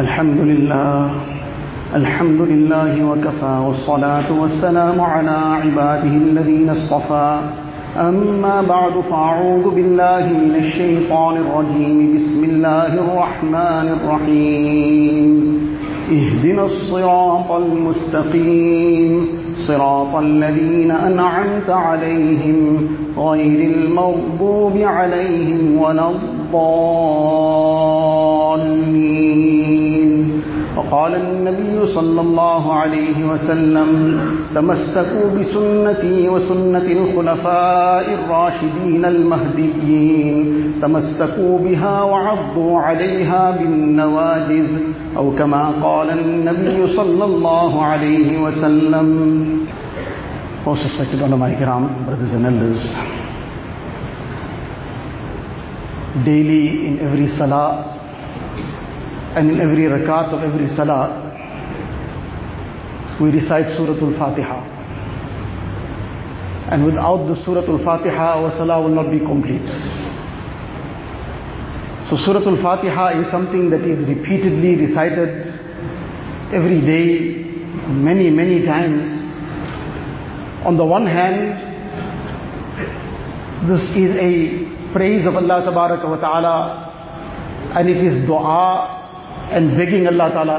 الحمد لله الحمد لله وكفى والصلاة والسلام على عباده الذين اصطفى. أما بعد فأعوذ بالله من الشيطان الرجيم. بسم الله الرحمن الرحيم. اهدنا الصراط المستقيم. صراط الذين أنعمت عليهم غير المغضوب عليهم ولا الضالين. وقال النبي صلى الله عليه وسلم تمسكوا بسنتي وسنة الخلفاء الراشدين المهديين. تمسكوا بها وعضوا عليها بالنواجذ أو كما قال النبي صلى الله عليه وسلم. Most respected ulama kiram, brothers and elders, daily in every salah and in every rakat of every salah, we recite Surah Al-Fatiha. And without the Surah Al-Fatiha, our salah will not be complete. So Surah Al-Fatiha is something that is repeatedly recited every day, many, many times. On the one hand, this is a praise of Allah Ta'ala and it is dua and begging Allah Ta'ala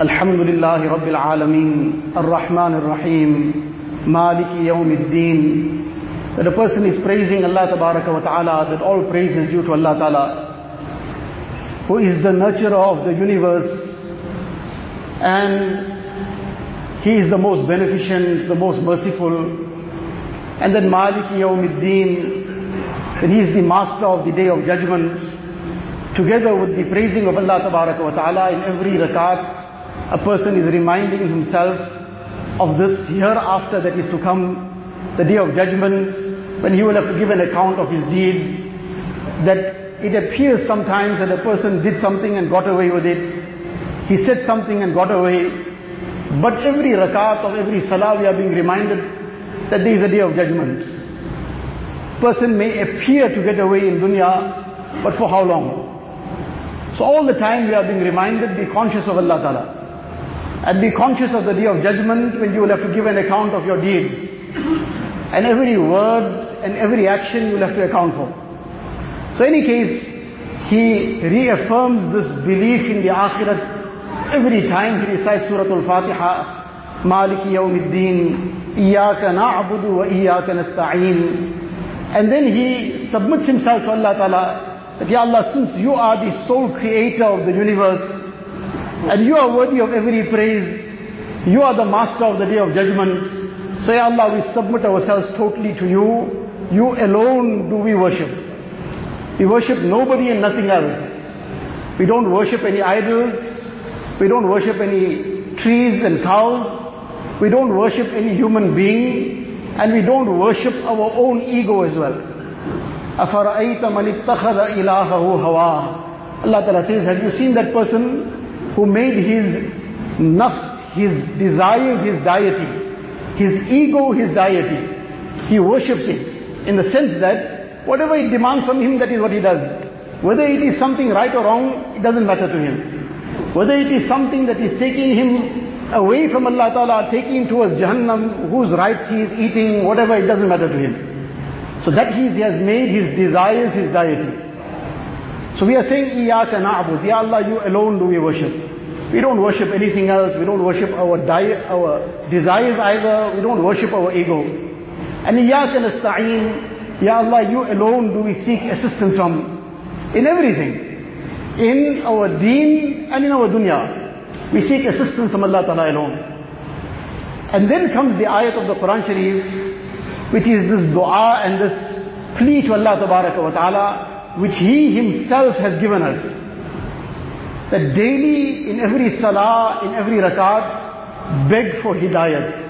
Alhamdulillah Rabbil Alameen Ar-Rahman Ar-Rahim Maliki Yawmiddin that a person is praising Allah Ta'ala that all praise is due to Allah Ta'ala who is the nurturer of the universe and he is the most beneficent, the most merciful. And then Maliki Yawmiddin, that He is the master of the day of judgment. Together with the praising of Allah subhanahu wa Ta'ala in every rakat, a person is reminding himself of this hereafter that is to come, the day of judgment, when he will have to give an account of his deeds, that it appears sometimes that a person did something and got away with it. He said something and got away. But every rakat of every salah we are being reminded that there is a day of judgment. Person may appear to get away in dunya, but for how long? So all the time we are being reminded, be conscious of Allah Ta'ala. And be conscious of the day of judgment when you will have to give an account of your deeds. And every word and every action you will have to account for. So in any case, he reaffirms this belief in the akhirat Every time he recites Surah Al-Fatiha, Maliki Yawmiddin, Iyaka na'budu wa Iyaka nasta'een. And then he submits himself to Allah Ta'ala, that Ya Allah, since you are the sole creator of the universe, and you are worthy of every praise, you are the master of the day of judgment. So Ya Allah, we submit ourselves totally to you. You alone do we worship. We worship nobody and nothing else. We don't worship any idols. We don't worship any trees and cows. We don't worship any human being. And we don't worship our own ego as well. Afara'ayta man ittakhadha ilahahu hawa. Allah Ta'ala says, have you seen that person who made his nafs, his desire, his deity, his ego, his deity. He worships it in the sense that whatever it demands from him, that is what he does. Whether it is something right or wrong, it doesn't matter to him. Whether it is something that is taking him away from Allah Ta'ala, taking him towards Jahannam, whose right he is eating, whatever, it doesn't matter to him. So that he has made his desires his deity. So we are saying, Iyaka na'bud. Ya Allah, you alone do we worship. We don't worship anything else. We don't worship our, our desires either. We don't worship our ego. And Iyaka nasta'een. Ya Allah, you alone do we seek assistance from. In everything in our deen and in our dunya. We seek assistance from Allah Ta'ala alone. And then comes the ayat of the Quran Sharif, which is this dua and this plea to Allah wa Ta'ala, which He Himself has given us. That daily, in every salah, in every rakat, beg for hidayat.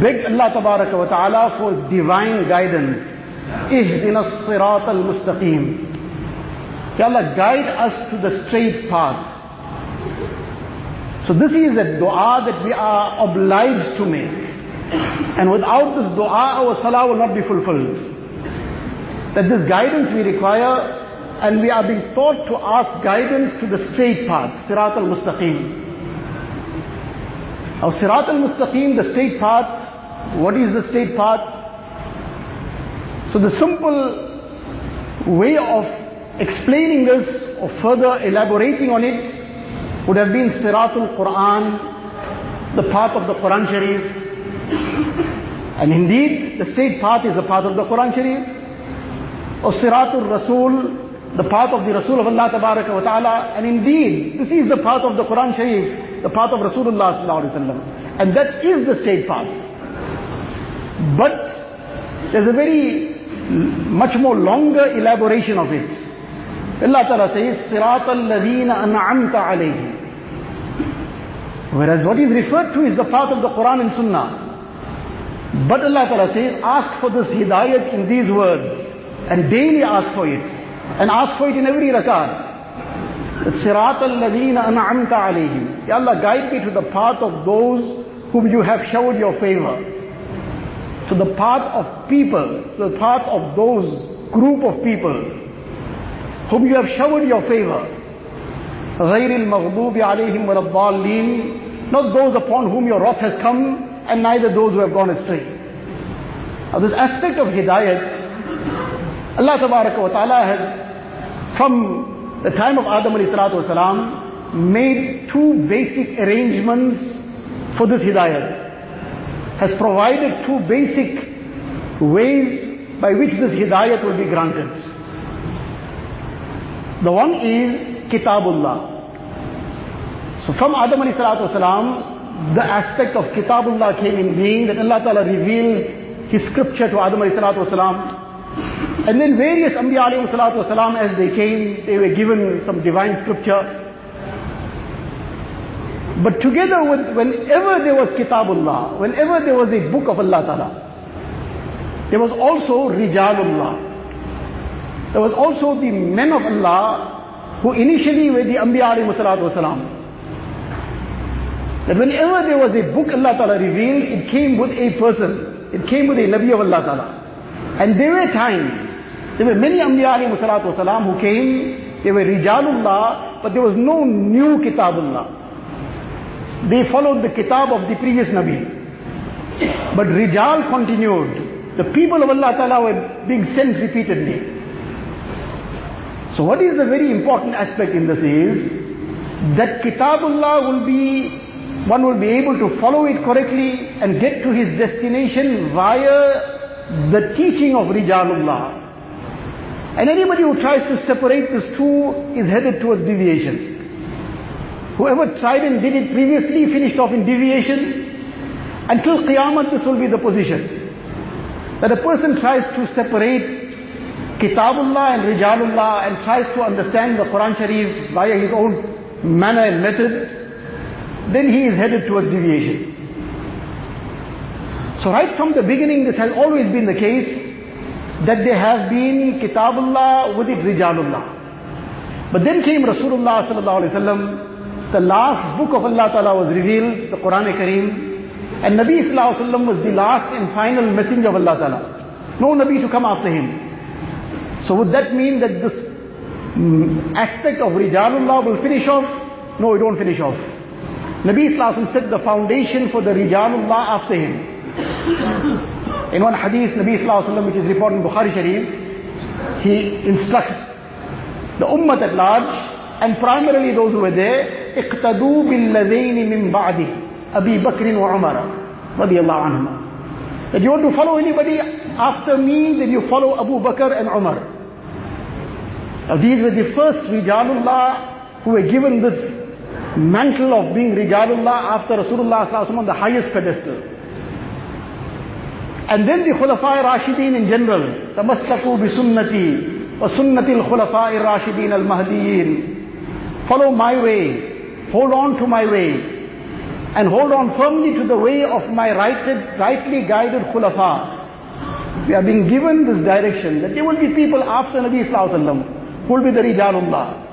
Beg Allah wa Ta'ala for divine guidance. اهدنا الصراط المستقيم Ya Allah, guide us to the straight path. So this is a dua that we are obliged to make. And without this dua, our salah will not be fulfilled. That this guidance we require and we are being taught to ask guidance to the straight path, Sirat al-Mustaqim. Now Sirat al-Mustaqim, the straight path, what is the straight path? So the simple way of explaining this or further elaborating on it would have been Siratul Quran, the path of the Quran Sharif. And indeed, the straight path is the path of the Quran Sharif. Or Siratul Rasul, the path of the Rasul of Allah Tabaraka wa ta'ala. And indeed, this is the path of the Quran Sharif, the path of Rasulullah sallallahu alaihi wasallam. And that is the straight path. But there's a very much more longer elaboration of it. Allah Ta'ala says, صِرَاطَ الَّذِينَ أَنْعَمْتَ عَلَيْهِمْ Whereas what is referred to is the path of the Quran and Sunnah. But Allah Ta'ala says, ask for this hidayat in these words. And daily ask for it. And ask for it in every rakat. صِرَاطَ الَّذِينَ أَنْعَمْتَ عَلَيْهِمْ Ya Allah, guide me to the path of those whom you have showed your favor. To the path of people, to the path of those group of people whom you have showered your favor. غَيْرِ الْمَغْضُوبِ عَلَيْهِمْ وَلَا الضَّالِّينَ Not those upon whom your wrath has come, and neither those who have gone astray. Now this aspect of hidayat, Allah Subhanahu wa ta'ala has, from the time of Adam wasalam, made two basic arrangements for this hidayat. Has provided two basic ways by which this hidayat will be granted. The one is Kitabullah. So from Adam wasalam, the aspect of Kitabullah came in being that Allah Ta'ala revealed His scripture to Adam wasalam. And then various Anbiya wasalam as they came, they were given some divine scripture. But together with, whenever there was Kitabullah, whenever there was a book of Allah Ta'ala, there was also Rijalullah. There was also the men of Allah who initially were the Anbiya wasalam. That whenever there was a book Allah Ta'ala revealed, it came with a person. It came with a Nabi of Allah Ta'ala. And there were times, there were many Anbiya alayhi salatu who came, they were Rijalullah, but there was no new Kitabullah. They followed the Kitab of the previous Nabi. But Rijal continued. The people of Allah Ta'ala were being sent repeatedly. So what is the very important aspect in this is that Kitabullah will be, one will be able to follow it correctly and get to his destination via the teaching of Rijalullah. And anybody who tries to separate these two is headed towards deviation. Whoever tried and did it previously finished off in deviation. Until Qiyamah this will be the position. That a person tries to separate Kitabullah and Rijalullah and tries to understand the Quran Sharif via his own manner and method, then he is headed towards deviation. So right from the beginning this has always been the case that there has been Kitabullah with it Rijalullah. But then came Rasulullah sallallahu alaihi wasallam, the last book of Allah Ta'ala was revealed, the Quran Kareem, and Nabi sallallahu alaihi wasallam was the last and final messenger of Allah Ta'ala. No Nabi to come after him. So would that mean that this mm, aspect of Rijalullah will finish off? No, it won't finish off. Nabi Islam set the foundation for the Rijalullah after him. In one hadith, Nabi Islam, which is reported in Bukhari Sharif, he instructs the ummah at large and primarily those who were there, اقتدوا بالذين من بعده أبي بكر وعمر رضي الله عنهما. That you want to follow anybody after me, then you follow Abu Bakr and Umar. Now these were the first Rijalullah who were given this mantle of being Rijalullah after Rasulullah on the highest pedestal. And then the Khulafa Rashideen in general, Tamastaku bi Sunnati, wa Sunnati al Khulafa al Follow my way, hold on to my way, and hold on firmly to the way of my righted, rightly guided Khulafa. We are being given this direction that there will be people after Nabi Sallallahu Alaihi Wasallam who will be the Rijalullah.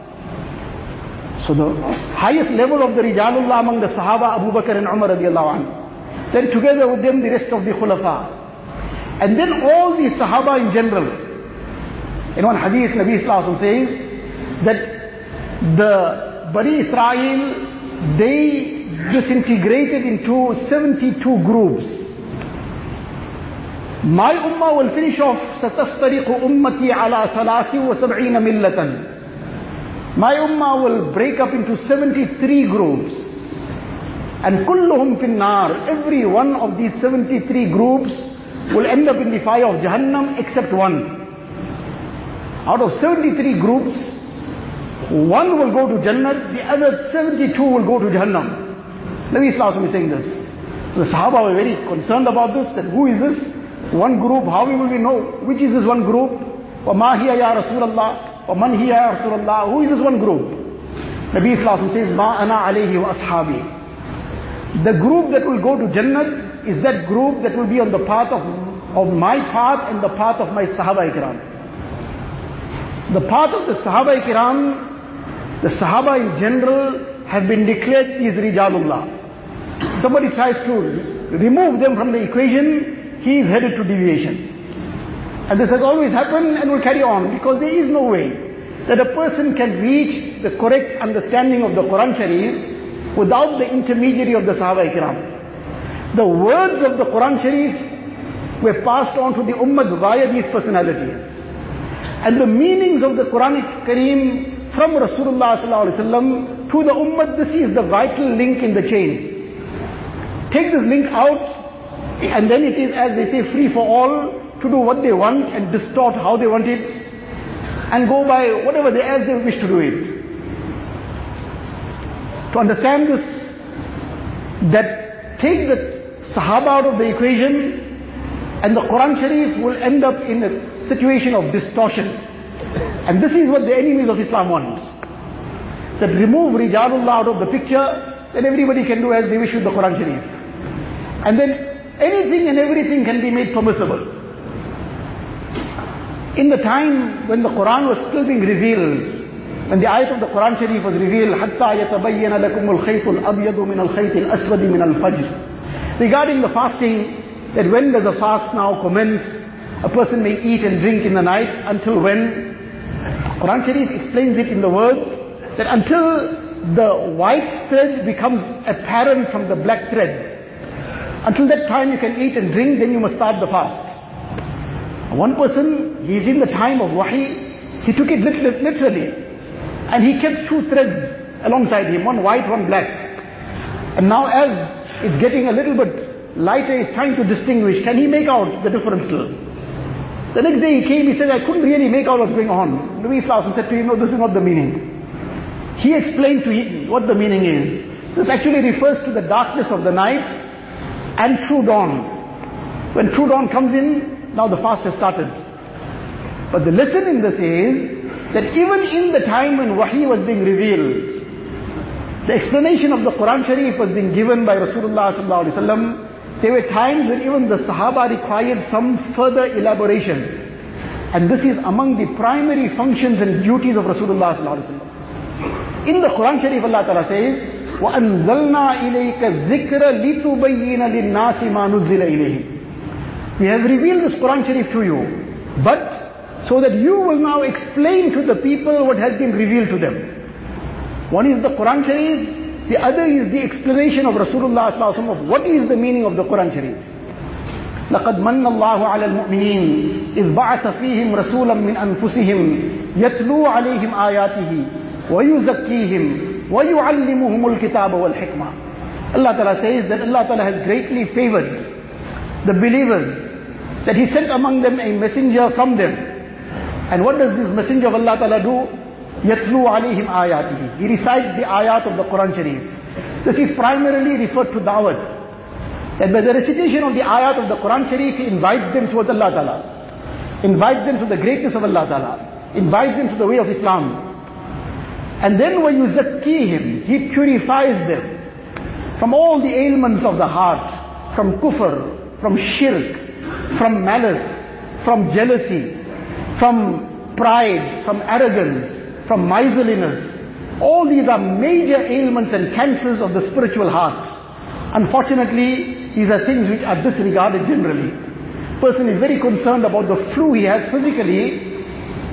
So the highest level of the Rijalullah among the Sahaba, Abu Bakr and Umar radiallahu anhu. Then together with them the rest of the Khulafa. And then all the Sahaba in general. In one hadith, Nabi Sallallahu says that the Bani Israel, they disintegrated into 72 groups. My ummah will finish off ستفترق أمتي على ثلاث وسبعين ملة My ummah will break up into 73 groups. And kulluhum finnar, every one of these 73 groups will end up in the fire of Jahannam except one. Out of 73 groups, one will go to Jannah, the other 72 will go to Jahannam. Nabi Islam is saying this. So the Sahaba were very concerned about this, that who is this? One group, how will we know? Which is this one group? وَمَا هِيَ يَا رَسُولَ اللَّهِ وَمَنْ هِيَ يَا رَسُولَ اللَّهِ Who is this one group? Nabi Islam says, مَا أَنَا عَلَيْهِ وَأَصْحَابِي the group that will go to Jannah is that group that will be on the path of, of my path and the path of my Sahaba Ikram. The path of the Sahaba Ikram, the Sahaba in general have been declared is Rijalullah. Somebody tries to remove them from the equation, he is headed to deviation. And this has always happened and will carry on because there is no way that a person can reach the correct understanding of the Quran Sharif without the intermediary of the Sahaba Ikram. The words of the Quran Sharif were passed on to the Ummah via these personalities. And the meanings of the Quranic Kareem from Rasulullah Sallallahu to the Ummah, this is the vital link in the chain. Take this link out and then it is as they say free for all to do what they want and distort how they want it and go by whatever they as they wish to do it. To understand this, that take the Sahaba out of the equation and the Quran Sharif will end up in a situation of distortion. And this is what the enemies of Islam want. That remove Rijalullah out of the picture, then everybody can do as they wish with the Quran Sharif. And then anything and everything can be made permissible. In the time when the Quran was still being revealed, when the ayat of the Quran Sharif was revealed, حَتَّى يَتَبَيَّنَ لَكُمُ الْخَيْطُ الْأَبْيَضُ مِنَ الْخَيْطِ الْأَسْوَدِ مِنَ الْفَجْرِ Regarding the fasting, that when does the fast now commence? A person may eat and drink in the night until when? Quran Sharif explains it in the words that until the white thread becomes apparent from the black thread. Until that time you can eat and drink, then you must start the fast. One person, he is in the time of wahi, he took it literally. And he kept two threads alongside him, one white, one black. And now as it's getting a little bit lighter, he's trying to distinguish. Can he make out the difference? The next day he came, he said, I couldn't really make out what's going on. Nabi Sallallahu said to him, no, this is not the meaning. He explained to him what the meaning is. This actually refers to the darkness of the night and true dawn. When true dawn comes in, now the fast has started. But the lesson in this is that even in the time when wahi was being revealed, the explanation of the Quran Sharif was being given by Rasulullah sallallahu alaihi wasallam. There were times when even the Sahaba required some further elaboration. And this is among the primary functions and duties of Rasulullah sallallahu alaihi wasallam. In the Quran Sharif Allah Ta'ala says, وَأَنزَلْنَا إِلَيْكَ الذِّكْرَ لِتُبَيِّنَ لِلنَّاسِ مَا نُزِّلَ إِلَيْهِمْ We have revealed this Quran Sharif to you. But so that you will now explain to the people what has been revealed to them. One is the Quran Sharif, the other is the explanation of Rasulullah of what is the meaning of the Quran Sharif. لقد من الله على المؤمنين إذ بعث فيهم رسولا من أنفسهم يتلو عليهم آياته ويزكيهم ويعلمهم الكتاب والحكمة Allah Ta'ala says that Allah Ta'ala has greatly favored the believers that He sent among them a messenger from them and what does this messenger of Allah Ta'ala do? He recites the ayat of the Quran Sharif. This is primarily referred to da'wat. That by the recitation of the ayat of the Quran Sharif, he invites them towards Allah Ta'ala. Invites them to the greatness of Allah Ta'ala. Invites them to the way of Islam. And then when you him, he purifies them from all the ailments of the heart, from kufr, from shirk, from malice, from jealousy, from pride, from arrogance, from miserliness. All these are major ailments and cancers of the spiritual heart. Unfortunately, these are things which are disregarded generally. Person is very concerned about the flu he has physically,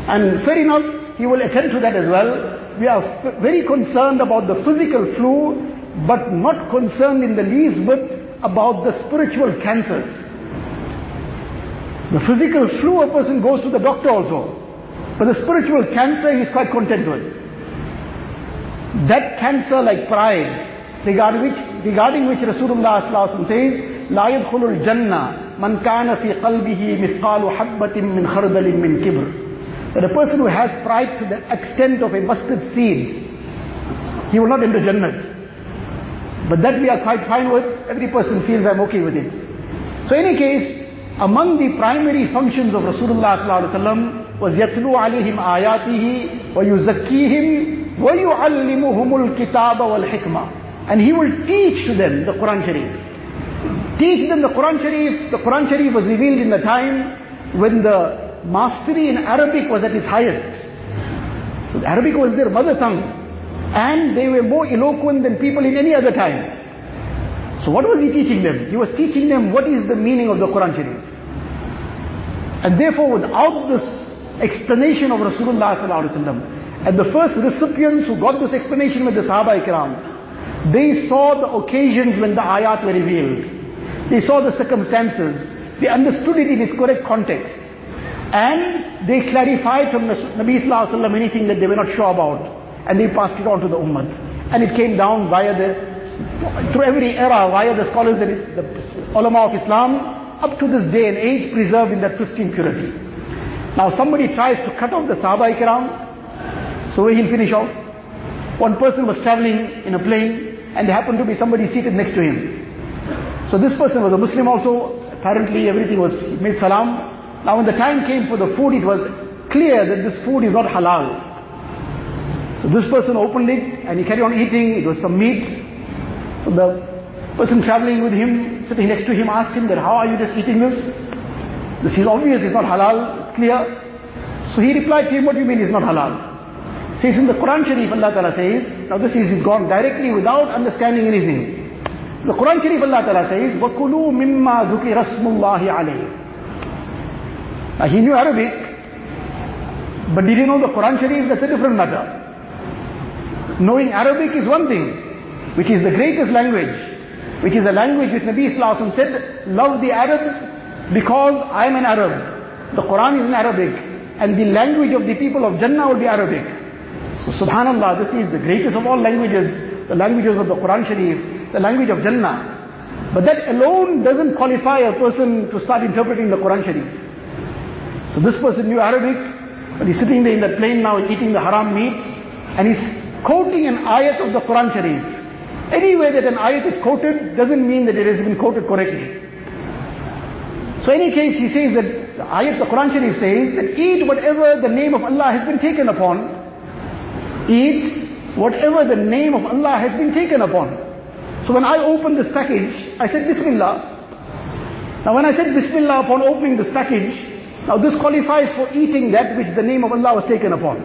And fair enough, he will attend to that as well. We are very concerned about the physical flu, but not concerned in the least bit about the spiritual cancers. The physical flu, a person goes to the doctor also. But the spiritual cancer, he is quite content with. That cancer like pride, regarding which, regarding which Rasulullah says, لا يدخل الجنة من كان في قلبه مثقال حبة من خردل من كبر that a person who has pride to the extent of a mustard seed, he will not enter Jannah. But that we are quite fine with. Every person feels I'm okay with it. So in any case, among the primary functions of Rasulullah was يَتْلُو عَلَيْهِمْ آيَاتِهِ وَيُزَكِّيهِمْ وَيُعَلِّمُهُمُ الْكِتَابَ وَالْحِكْمَةِ And he will teach to them the Quran Sharif. Teach them the Quran Sharif. The Quran Sharif was revealed in the time when the mastery in Arabic was at its highest. So Arabic was their mother tongue. And they were more eloquent than people in any other time. So what was he teaching them? He was teaching them what is the meaning of the Quran Sharif. And therefore without this explanation of Rasulullah and the first recipients who got this explanation with the Sahaba Ikram, they saw the occasions when the ayat were revealed. They saw the circumstances. They understood it in its correct context. And they clarified from Nabi Sallallahu anything that they were not sure about. And they passed it on to the Ummah. And it came down via the, through every era, via the scholars, the, the ulama of Islam, up to this day and age, preserved in that pristine purity. Now somebody tries to cut off the Sahaba Ikram, so he'll finish off? One person was traveling in a plane, and there happened to be somebody seated next to him. So this person was a Muslim also, apparently everything was, made salam, now when the time came for the food, it was clear that this food is not halal. So this person opened it and he carried on eating. It was some meat. So the person traveling with him, sitting next to him, asked him that, how are you just eating this? This is obvious, it's not halal, it's clear. So he replied to him, what do you mean it's not halal? Says in the Quran Sharif, Allah Ta'ala says, now this is he's gone directly without understanding anything. The Quran Sharif, Allah Ta'ala says, وَكُلُوا مِمَّا ذُكِرَ اسْمُ اللَّهِ عَلَيْهِ now he knew Arabic, but did he know the Quran Sharif? That's a different matter. Knowing Arabic is one thing, which is the greatest language, which is a language which Nabi Sallallahu said, love the Arabs because I am an Arab. The Quran is in Arabic, and the language of the people of Jannah will be Arabic. So subhanallah, this is the greatest of all languages, the languages of the Quran Sharif, the language of Jannah. But that alone doesn't qualify a person to start interpreting the Quran Sharif. So this person knew Arabic, but he's sitting there in that plane now eating the haram meat, and he's quoting an ayat of the Quran Sharif. Anyway that an ayat is quoted doesn't mean that it has been quoted correctly. So any case, he says that the ayat, the Quran Sharif says that eat whatever the name of Allah has been taken upon. Eat whatever the name of Allah has been taken upon. So when I opened this package, I said Bismillah. Now when I said Bismillah upon opening this package, now this qualifies for eating that which the name of Allah was taken upon.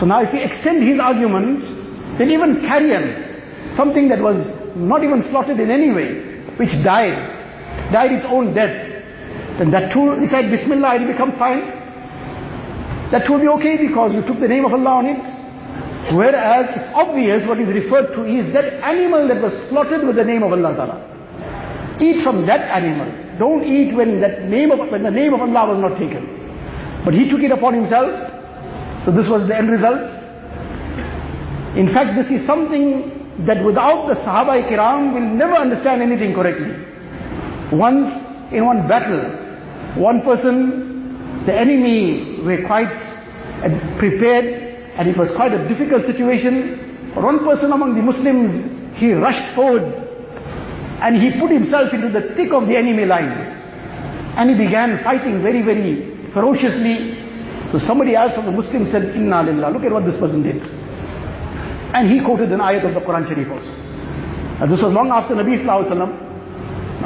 So now if we extend his argument, then even carrion, something that was not even slaughtered in any way, which died, died its own death, then that too, said Bismillah, it become fine. That will be okay because you took the name of Allah on it. Whereas it's obvious what is referred to is that animal that was slaughtered with the name of Allah Ta'ala. Eat from that animal. Don't eat when that name of when the name of Allah was not taken. But he took it upon himself. So this was the end result. In fact, this is something that without the Sahaba Kiram will never understand anything correctly. Once in one battle, one person, the enemy were quite uh, prepared and it was quite a difficult situation. One person among the Muslims, he rushed forward and he put himself into the thick of the enemy lines. And he began fighting very, very ferociously. So somebody else from the Muslims said, Inna lillah, look at what this person did. And he quoted an ayat of the Quran Sharif also. Now this was long after Nabi Sallallahu Alaihi Wasallam.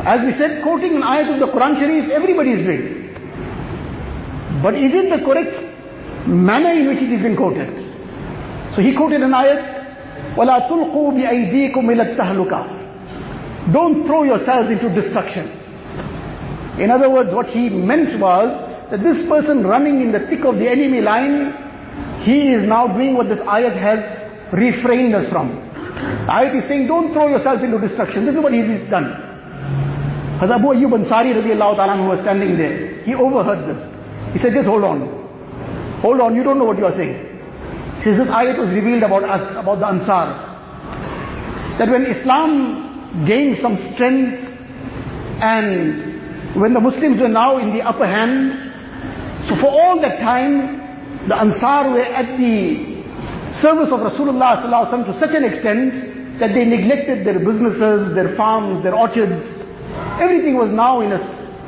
As we said, quoting an ayat of the Quran Sharif, everybody is doing. But is it the correct manner in which it is being quoted? So he quoted an ayat, وَلَا تُلْقُوا بِأَيْدِيكُمْ إِلَى التَّهْلُكَةِ Don't throw yourselves into destruction. In other words, what he meant was that this person running in the thick of the enemy line, he is now doing what this ayat has refrained us from. Ayat is saying, don't throw yourself into destruction. This is what he has done. Hazrat Abu Ayyub Ansari radiallahu ta'ala who was standing there, he overheard this. He said, just hold on. Hold on, you don't know what you are saying. He says, this ayat was revealed about us, about the Ansar. That when Islam gained some strength and when the Muslims were now in the upper hand, so for all that time, the Ansar were at the service of Rasulullah to such an extent that they neglected their businesses, their farms, their orchards. Everything was now in a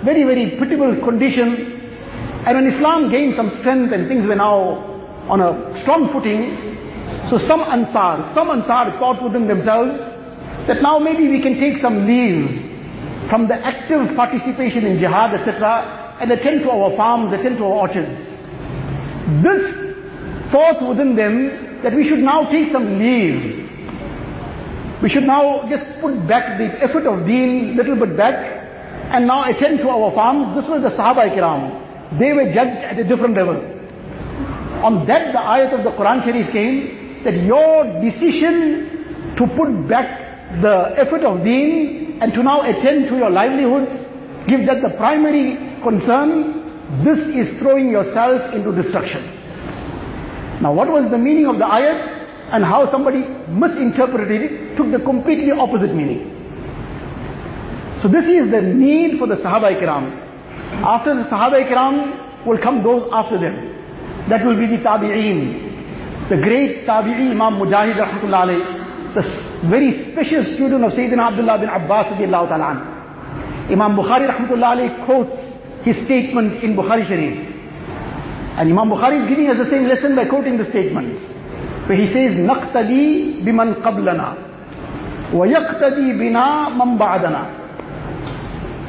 very, very pitiable condition. And when Islam gained some strength and things were now on a strong footing, so some Ansar, some Ansar thought within themselves that now maybe we can take some leave from the active participation in jihad, etc., and attend to our farms, attend to our orchards. This thought within them that we should now take some leave. We should now just put back the effort of deen little bit back and now attend to our farms. This was the Sahaba Ikram. They were judged at a different level. On that the ayat of the Quran Sharif came that your decision to put back the effort of deen and to now attend to your livelihoods, give that the primary concern, this is throwing yourself into destruction. Now what was the meaning of the ayat and how somebody misinterpreted it took the completely opposite meaning. So this is the need for the Sahaba Ikram after the Sahaba Ikram will come those after them. That will be the Tabi'een. The great Tabi'i Imam Mujahid rahmatullah the very special student of Sayyidina Abdullah bin Abbas ta'ala Imam Bukhari rahmatullah quotes his statement in Bukhari Sharif. And Imam Bukhari is giving us the same lesson by quoting the statement. Where he says, نَقْتَدِي بِمَنْ قَبْلَنَا وَيَقْتَدِي بِنَا مَنْ بَعْدَنَا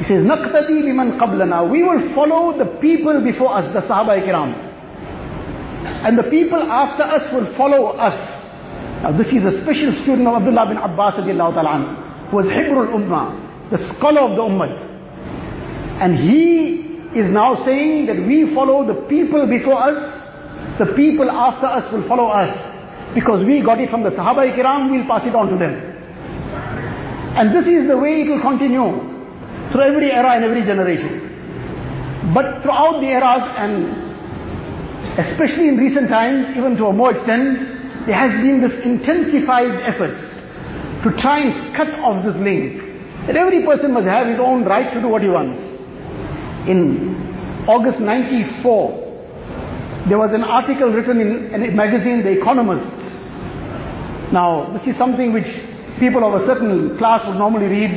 he says, نَقْتَدِي بِمَنْ قَبْلَنَا We will follow the people before us, the Sahaba Ikram. And the people after us will follow us. Now this is a special student of Abdullah bin Abbas ta'ala who was Hibrul Ummah, the scholar of the Ummah. And he is now saying that we follow the people before us, the people after us will follow us. Because we got it from the Sahaba Ikram, we'll pass it on to them. And this is the way it will continue through every era and every generation. But throughout the eras and especially in recent times, even to a more extent, there has been this intensified effort to try and cut off this link. That every person must have his own right to do what he wants. In August 94, there was an article written in a magazine, The Economist. Now, this is something which people of a certain class would normally read.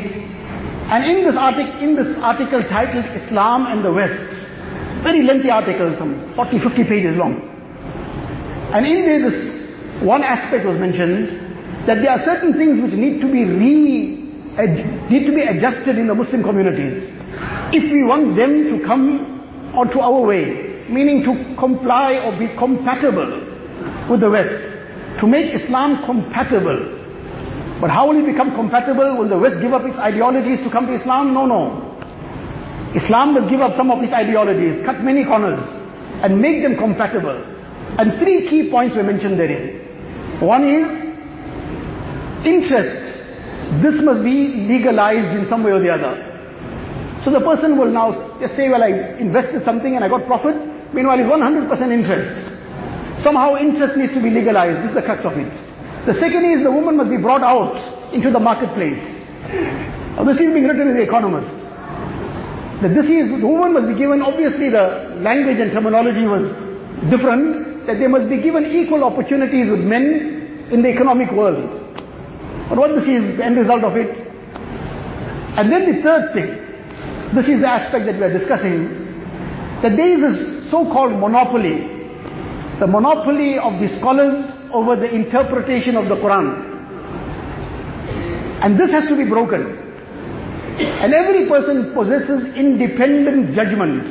And in this, article, in this article titled Islam and the West, very lengthy article, some 40, 50 pages long. And in there this one aspect was mentioned that there are certain things which need to be re, need to be adjusted in the Muslim communities. If we want them to come onto our way, meaning to comply or be compatible with the West, to make Islam compatible but how will it become compatible? Will the West give up its ideologies to come to Islam? No, no. Islam will give up some of its ideologies, cut many corners, and make them compatible. And three key points were mentioned therein. One is interest. This must be legalized in some way or the other. So the person will now just say, well, I invested something and I got profit. Meanwhile, it's 100% interest. Somehow interest needs to be legalized. This is the crux of it. The second is the woman must be brought out into the marketplace. Now this is being written in The Economist. That this is, the woman must be given, obviously the language and terminology was different, that they must be given equal opportunities with men in the economic world. But what this is, the end result of it. And then the third thing, this is the aspect that we are discussing, that there is this so-called monopoly, the monopoly of the scholars over the interpretation of the Quran. And this has to be broken. And every person possesses independent judgment.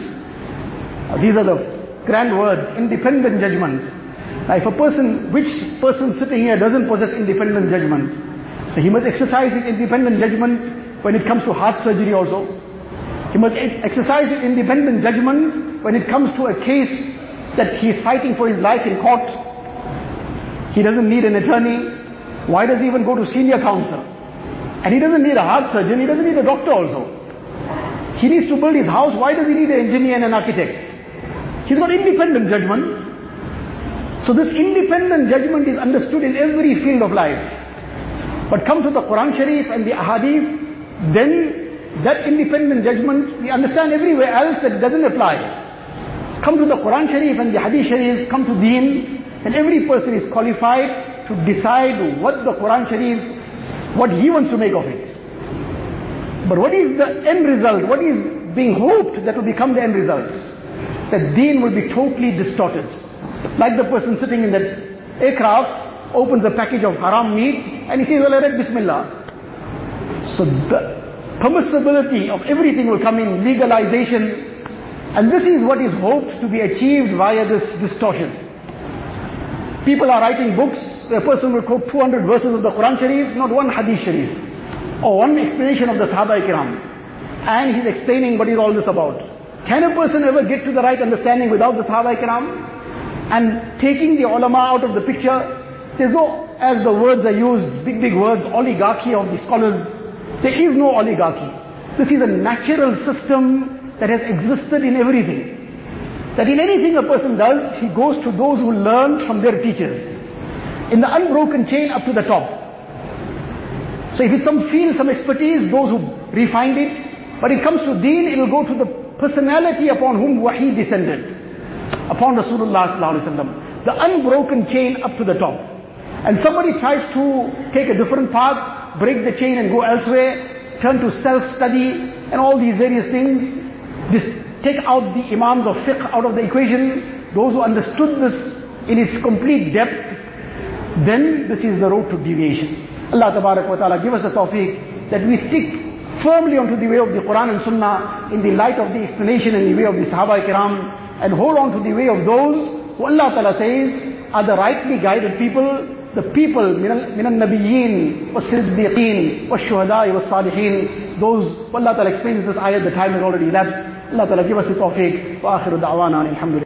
These are the grand words, independent judgment. Now if a person, which person sitting here doesn't possess independent judgment? So he must exercise his independent judgment when it comes to heart surgery also. He must exercise independent judgment when it comes to a case that he is fighting for his life in court, he doesn't need an attorney. Why does he even go to senior counsel? And he doesn't need a heart surgeon, he doesn't need a doctor also. He needs to build his house, why does he need an engineer and an architect? He's got independent judgment. So this independent judgment is understood in every field of life. But come to the Quran Sharif and the Ahadith, then that independent judgment, we understand everywhere else that doesn't apply. Come to the Quran Sharif and the Hadith Sharif, come to Deen, and every person is qualified to decide what the Quran Sharif, what he wants to make of it. But what is the end result? What is being hoped that will become the end result? That deen will be totally distorted. Like the person sitting in that aircraft opens a package of haram meat and he says, well, I read Bismillah. So the permissibility of everything will come in, legalization. And this is what is hoped to be achieved via this distortion. People are writing books, a person will quote 200 verses of the Quran Sharif, not one Hadith Sharif. Or one explanation of the Sahaba Ikram. And he's explaining what is all this about. Can a person ever get to the right understanding without the Sahaba Ikram? And taking the ulama out of the picture, there's no, as the words are used, big, big words, oligarchy of the scholars. There is no oligarchy. This is a natural system that has existed in everything. That in anything a person does, he goes to those who learned from their teachers. In the unbroken chain up to the top. So if it's some field, some expertise, those who refined it. But it comes to deen, it will go to the personality upon whom wahi descended. Upon Rasulullah The unbroken chain up to the top. And somebody tries to take a different path, break the chain and go elsewhere, turn to self-study and all these various things. This, take out the imams of fiqh out of the equation, those who understood this in its complete depth, then this is the road to deviation. Allah Tabarak wa Ta'ala give us a tawfiq that we stick firmly onto the way of the Quran and Sunnah in the light of the explanation and the way of the Sahaba Kiram and hold on to the way of those who Allah Ta'ala says are the rightly guided people the people من النبيين والصديقين والشهداء والصالحين those Allah Ta'ala explains this ayat the time has already elapsed Allah Ta'ala give us the tawfiq wa akhiru da'wana alhamdulillah